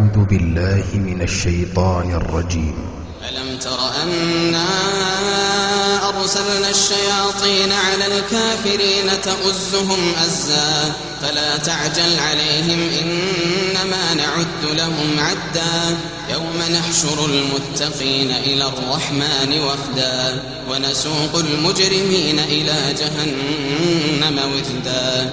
أعوذ بالله من الشيطان الرجيم. ألم تر أنا أرسلنا الشياطين على الكافرين تؤزهم أزا فلا تعجل عليهم إنما نعد لهم عدا. يوم نحشر المتقين إلى الرحمن وفدا ونسوق المجرمين إلى جهنم وفدا.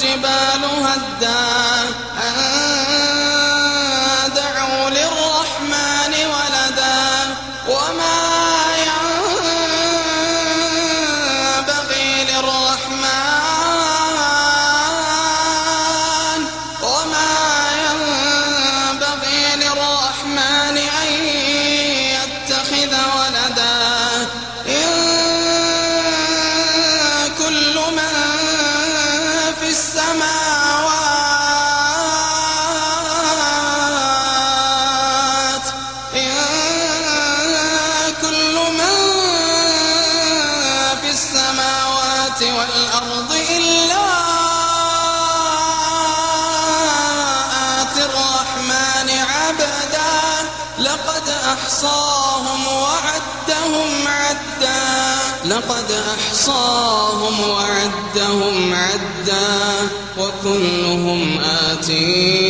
وتخر الجبال هدا والأرض إلا آتي الرحمن عبدا. لقد أحصاهم وعدهم عدا. لقد أحصاهم وعدهم عدا. وكلهم آتيه